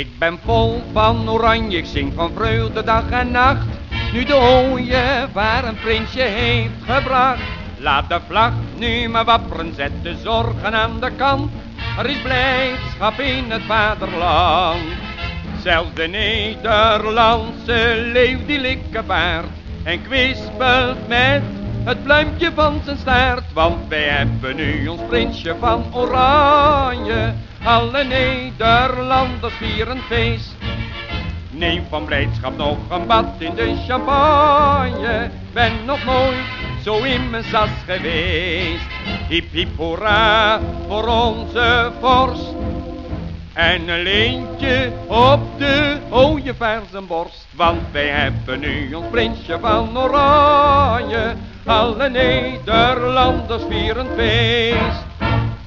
Ik ben vol van oranje, ik zing van vreugde dag en nacht. Nu de ooievaar een prinsje heeft gebracht. Laat de vlag nu maar wapperen, zet de zorgen aan de kant. Er is blijdschap in het vaderland. Zelfs de Nederlandse leeuw die likkebaard en kwispelt met het pluimpje van zijn staart. Want wij hebben nu ons prinsje van oranje. Alle Nederlanders vieren feest. Neem van blijdschap nog een bad in de champagne. Ben nog nooit zo in mijn sas geweest. Hip hip hoera voor onze vorst. En een leentje op de ooievaarsborst. Want wij hebben nu ons prinsje van oranje. Alle Nederlanders vieren feest.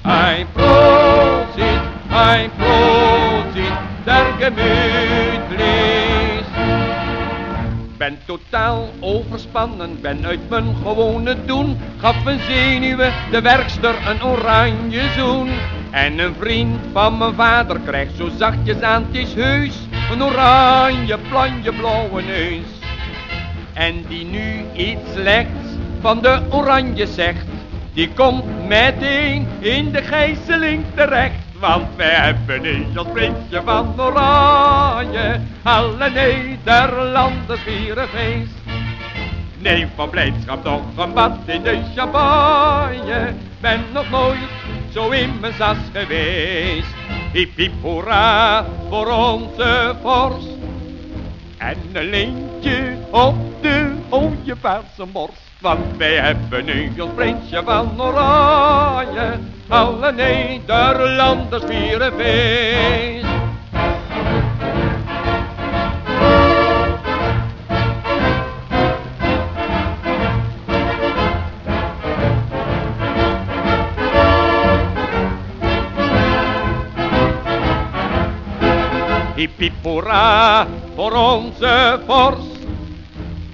Ein Prosit, ein Prosit, der gemütlich. Ben totaal overspannen, ben uit mijn gewone doen. Gaf mijn zenuwen de werkster een oranje zoen. En een vriend van mijn vader krijgt zo zachtjes aan, het heus. Een oranje, planje, blauwe neus. En die nu iets slechts van de oranje zegt. Die komt meteen in de gijzeling terecht. Want wij hebben nu ons prinsje van oranje. Alle Nederlanders vieren feest. Neem van blijdschap nog een bad in de champagne. Ben nog nooit zo in mijn sas geweest. Hip hip hoera voor onze vorst. En een leentje op de ooievaarse borst. Want wij hebben nu ons prinsje van oranje. Alle Nederlanders vieren feest. Hiep, voor onze vorst.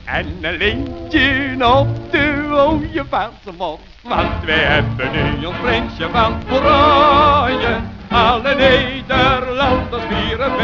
En een lintje op de rode vaarse vorst. Want wij hebben nu ons prinsje van Oranje. Alle Nederlanders vieren